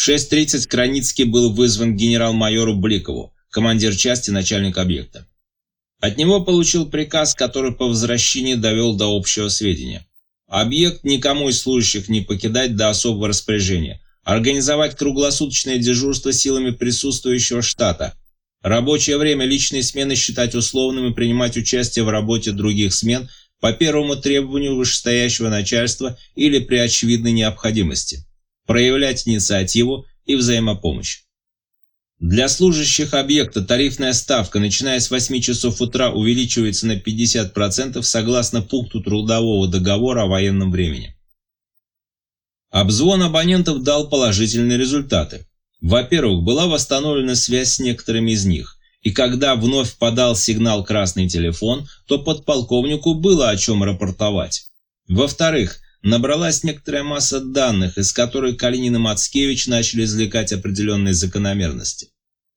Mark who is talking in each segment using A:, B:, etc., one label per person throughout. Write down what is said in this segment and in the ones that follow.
A: В 6.30 Краницкий был вызван генерал-майору Бликову, командир части, начальник объекта. От него получил приказ, который по возвращении довел до общего сведения. Объект никому из служащих не покидать до особого распоряжения. Организовать круглосуточное дежурство силами присутствующего штата. Рабочее время личные смены считать условным и принимать участие в работе других смен по первому требованию вышестоящего начальства или при очевидной необходимости. Проявлять инициативу и взаимопомощь. Для служащих объекта тарифная ставка, начиная с 8 часов утра, увеличивается на 50% согласно пункту трудового договора о военном времени. Обзвон абонентов дал положительные результаты. Во-первых, была восстановлена связь с некоторыми из них, и когда вновь подал сигнал красный телефон, то подполковнику было о чем рапортовать. Во-вторых, набралась некоторая масса данных, из которой Калинин и Мацкевич начали извлекать определенные закономерности.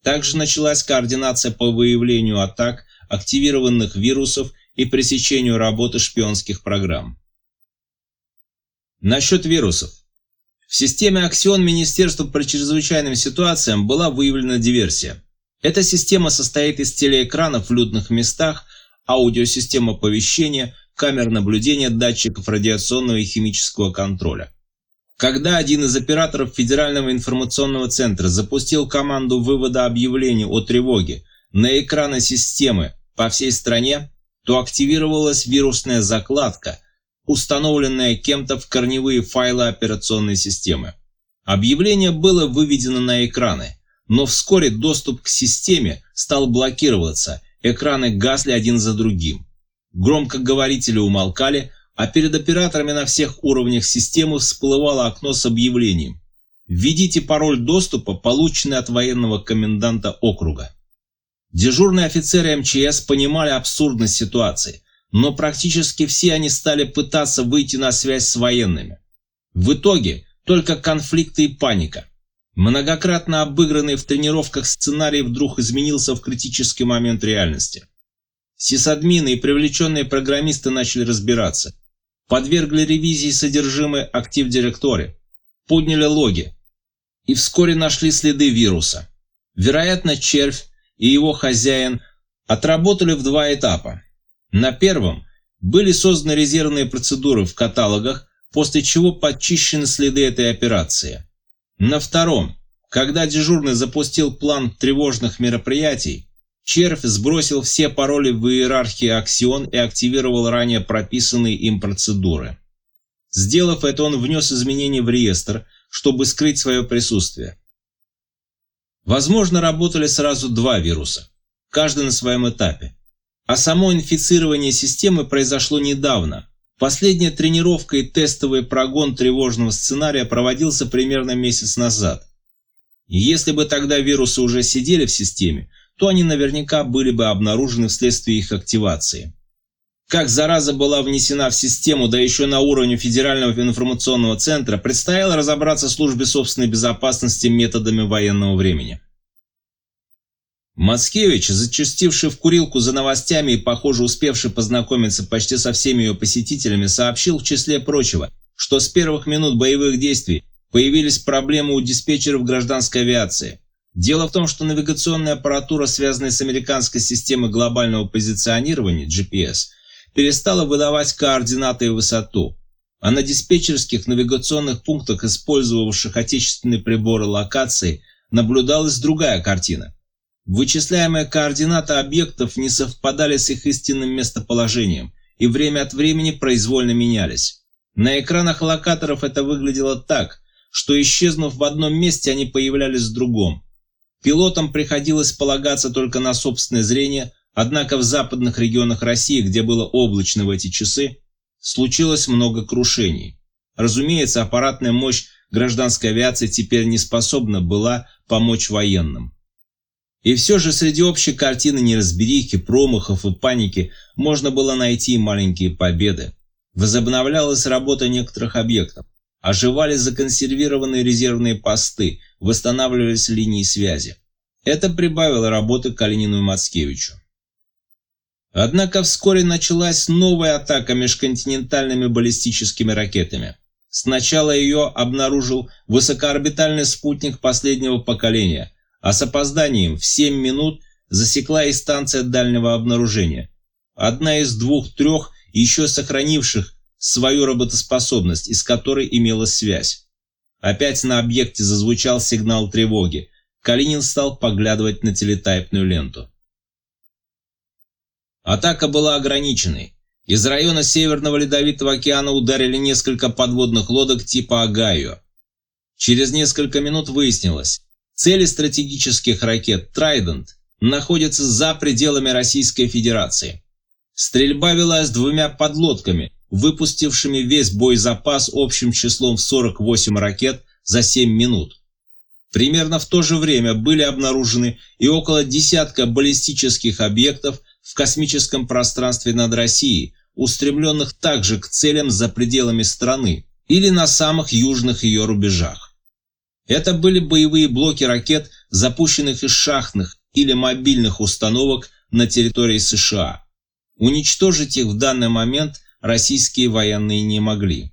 A: Также началась координация по выявлению атак, активированных вирусов и пресечению работы шпионских программ. Насчет вирусов. В системе Аксион Министерства по чрезвычайным ситуациям была выявлена диверсия. Эта система состоит из телеэкранов в людных местах, аудиосистем оповещения, камер наблюдения, датчиков радиационного и химического контроля. Когда один из операторов Федерального информационного центра запустил команду вывода объявлений о тревоге на экраны системы по всей стране, то активировалась вирусная закладка, установленная кем-то в корневые файлы операционной системы. Объявление было выведено на экраны, но вскоре доступ к системе стал блокироваться, экраны гасли один за другим. Громкоговорители умолкали, а перед операторами на всех уровнях системы всплывало окно с объявлением «Введите пароль доступа, полученный от военного коменданта округа». Дежурные офицеры МЧС понимали абсурдность ситуации, но практически все они стали пытаться выйти на связь с военными. В итоге только конфликты и паника. Многократно обыгранный в тренировках сценарий вдруг изменился в критический момент реальности. Сисадмины и привлеченные программисты начали разбираться – подвергли ревизии содержимое актив-директории, подняли логи и вскоре нашли следы вируса. Вероятно, червь и его хозяин отработали в два этапа. На первом были созданы резервные процедуры в каталогах, после чего подчищены следы этой операции. На втором, когда дежурный запустил план тревожных мероприятий, Червь сбросил все пароли в иерархии Аксион и активировал ранее прописанные им процедуры. Сделав это, он внес изменения в реестр, чтобы скрыть свое присутствие. Возможно, работали сразу два вируса, каждый на своем этапе. А само инфицирование системы произошло недавно. Последняя тренировка и тестовый прогон тревожного сценария проводился примерно месяц назад. Если бы тогда вирусы уже сидели в системе, то они наверняка были бы обнаружены вследствие их активации. Как зараза была внесена в систему, да еще на уровне Федерального информационного центра, предстояло разобраться службе собственной безопасности методами военного времени. Мацкевич, зачастивший в курилку за новостями и, похоже, успевший познакомиться почти со всеми ее посетителями, сообщил в числе прочего, что с первых минут боевых действий появились проблемы у диспетчеров гражданской авиации. Дело в том, что навигационная аппаратура, связанная с американской системой глобального позиционирования GPS, перестала выдавать координаты и высоту, а на диспетчерских навигационных пунктах, использовавших отечественные приборы локации, наблюдалась другая картина. Вычисляемые координаты объектов не совпадали с их истинным местоположением и время от времени произвольно менялись. На экранах локаторов это выглядело так, что исчезнув в одном месте, они появлялись в другом. Пилотам приходилось полагаться только на собственное зрение, однако в западных регионах России, где было облачно в эти часы, случилось много крушений. Разумеется, аппаратная мощь гражданской авиации теперь не способна была помочь военным. И все же среди общей картины неразберихи, промахов и паники можно было найти маленькие победы. Возобновлялась работа некоторых объектов. Оживали законсервированные резервные посты, восстанавливались линии связи. Это прибавило работы Калинину и Мацкевичу. Однако вскоре началась новая атака межконтинентальными баллистическими ракетами. Сначала ее обнаружил высокоорбитальный спутник последнего поколения, а с опозданием в 7 минут засекла и станция дальнего обнаружения. Одна из двух-трех еще сохранивших свою работоспособность, из которой имелась связь. Опять на объекте зазвучал сигнал тревоги. Калинин стал поглядывать на телетайпную ленту. Атака была ограниченной. Из района Северного Ледовитого океана ударили несколько подводных лодок типа «Огайо». Через несколько минут выяснилось, цели стратегических ракет «Трайдент» находятся за пределами Российской Федерации. Стрельба велась двумя подлодками, выпустившими весь боезапас общим числом в 48 ракет за 7 минут. Примерно в то же время были обнаружены и около десятка баллистических объектов в космическом пространстве над Россией, устремленных также к целям за пределами страны или на самых южных ее рубежах. Это были боевые блоки ракет, запущенных из шахтных или мобильных установок на территории США. Уничтожить их в данный момент российские военные не могли.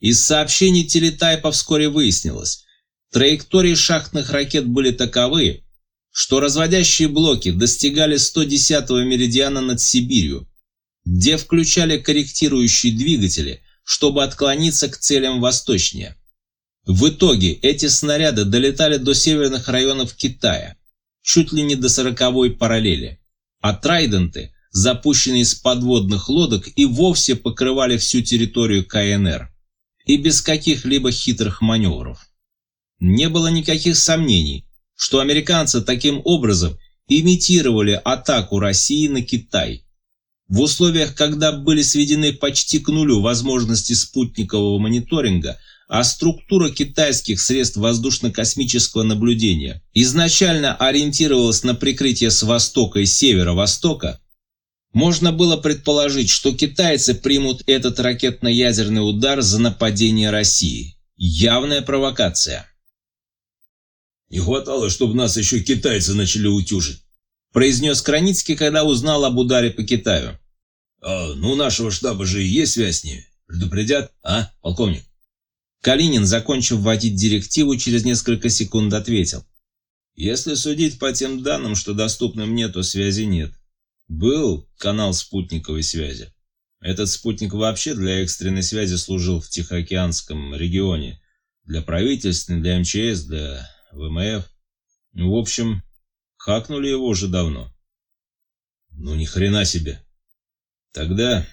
A: Из сообщений телетайпа вскоре выяснилось, траектории шахтных ракет были таковы, что разводящие блоки достигали 110-го меридиана над Сибирью, где включали корректирующие двигатели, чтобы отклониться к целям восточнее. В итоге эти снаряды долетали до северных районов Китая, чуть ли не до сороковой параллели, а трайденты запущенные из подводных лодок, и вовсе покрывали всю территорию КНР. И без каких-либо хитрых маневров. Не было никаких сомнений, что американцы таким образом имитировали атаку России на Китай. В условиях, когда были сведены почти к нулю возможности спутникового мониторинга, а структура китайских средств воздушно-космического наблюдения изначально ориентировалась на прикрытие с востока и северо-востока, можно было предположить, что китайцы примут этот ракетно-ядерный удар за нападение России. Явная провокация.
B: «Не хватало, чтобы нас еще китайцы начали утюжить»,
A: произнес Краницкий, когда узнал об ударе по Китаю.
B: «А, ну, нашего штаба же и есть связь с ними. Предупредят, а, полковник?»
A: Калинин, закончив вводить директиву, через несколько секунд ответил. «Если судить по тем данным, что доступны мне, то связи нет. Был канал спутниковой связи. Этот спутник вообще для экстренной связи служил в Тихоокеанском регионе. Для правительственной, для МЧС, для ВМФ. Ну, в общем, хакнули его уже давно.
B: Ну, ни хрена себе.
A: Тогда...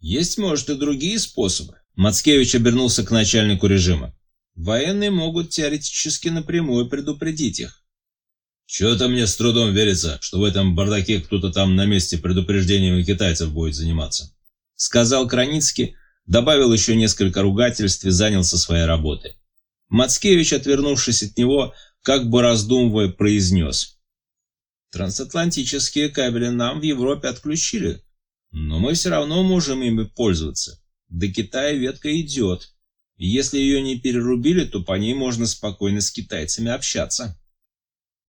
A: Есть, может, и другие способы. Мацкевич обернулся к начальнику режима. Военные могут теоретически напрямую предупредить их.
B: Чего-то мне с трудом верится, что в этом бардаке кто-то там на месте предупреждением китайцев будет заниматься.
A: Сказал Краницкий, добавил еще несколько ругательств и занялся своей работой. Мацкевич, отвернувшись от него, как бы раздумывая, произнес. Трансатлантические кабели нам в Европе отключили, но мы все равно можем ими пользоваться. До Китая ветка идет. Если ее не перерубили, то по ней можно спокойно с китайцами общаться.